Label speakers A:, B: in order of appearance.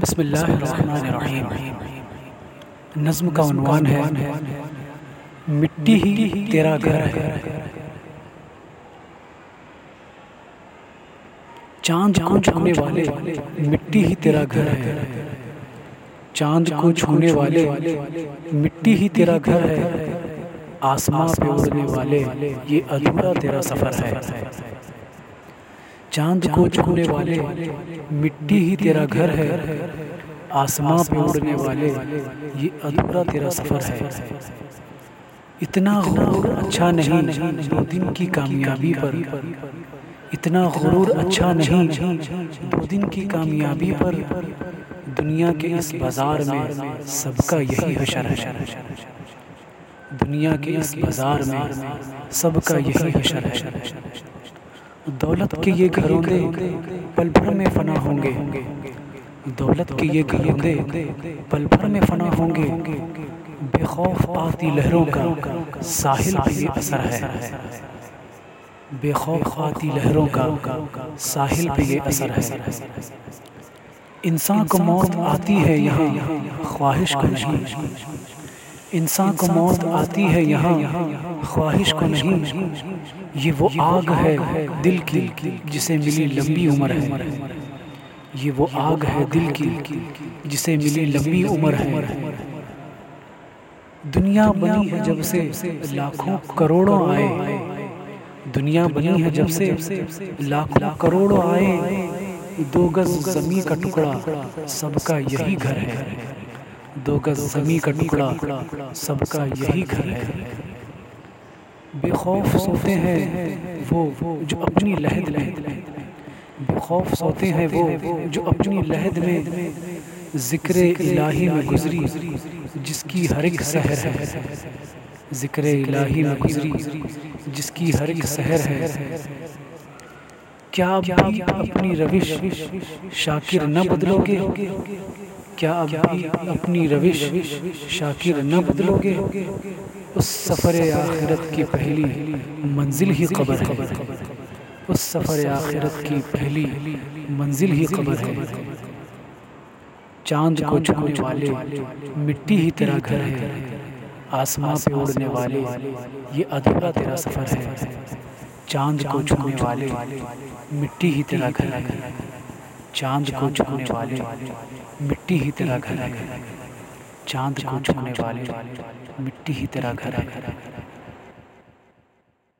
A: बसमीम नज़्म का उनवान है। मिट्टी ही तेरा घर है। चाँद को छूने वाले मिट्टी ही तेरा घर है। चाँद को छूने वाले मिट्टी ही तेरा घर है। आसमां पे उड़ने वाले ये अधूरा तेरा सफ़र है। चाँद को छूने वाले मिट्टी ही तेरा घर है आसमां पे उड़ने वाले ये अधूरा तेरा सफ़र है। इतना गुरूर अच्छा नहीं दो दिन की कामयाबी पर। इतना गुरूर अच्छा नहीं दो दिन की कामयाबी पर। दुनिया के इस बाज़ार में सबका यही हशर है। दुनिया के इस बाज़ार में सबका यही हशर है। दौलत के ये घरोंदे पल भर में फना होंगे। दौलत के ये घरोंदे पल भर में फना होंगे। बेखौफ आती लहरों का साहिल पे असर है। बेखौफ आती लहरों का साहिल पे ये असर है। इंसान को मौत आती है यहाँ, ख्वाहिश को नहीं। इंसान को मौत आती है यहाँ। ख्वाहिश को नहीं। ये वो आग है दिल की जिसे मिली लंबी उम्र है। ये वो आग है दिल की जिसे मिली लंबी उम्र है। दुनिया बनी है जब से लाखों करोड़ों आए। दुनिया बनी है जब से लाखों करोड़ों आए। दो गज जमी का टुकड़ा सबका यही घर है। दो गज जमी का टुकड़ा सबका यही घर है। बेखौफ सोते हैं वो जो अपनी लहद में। बेखौफ सोते हैं वो जो अपनी लहद में। ज़िक्र इलाही में गुजरी जिसकी हर एक सहर है। ज़िक्र इलाही में गुजरी जिसकी हर एक सहर है। क्या भी अपनी रविश शाकिर न बदलोगे? क्या अब भी अपनी रविश शाकिर न बदलोगे? उस सफ़र आखिरत की पहली मंजिल ही कब्र है। उस सफ़र आखिरत की पहली मंजिल ही कब्र है। चाँद को छूने वाले मिट्टी ही तेरा घर है। आसमां पे उड़ने वाले ये अधूरा तेरा सफ़र है। चाँद को छूने वाले मिट्टी ही तेरा घर है। चाँद को छूने वाले मिट्टी ही तेरा घर है। चाँद को छूने वाले मिट्टी ही। तेरा घर है।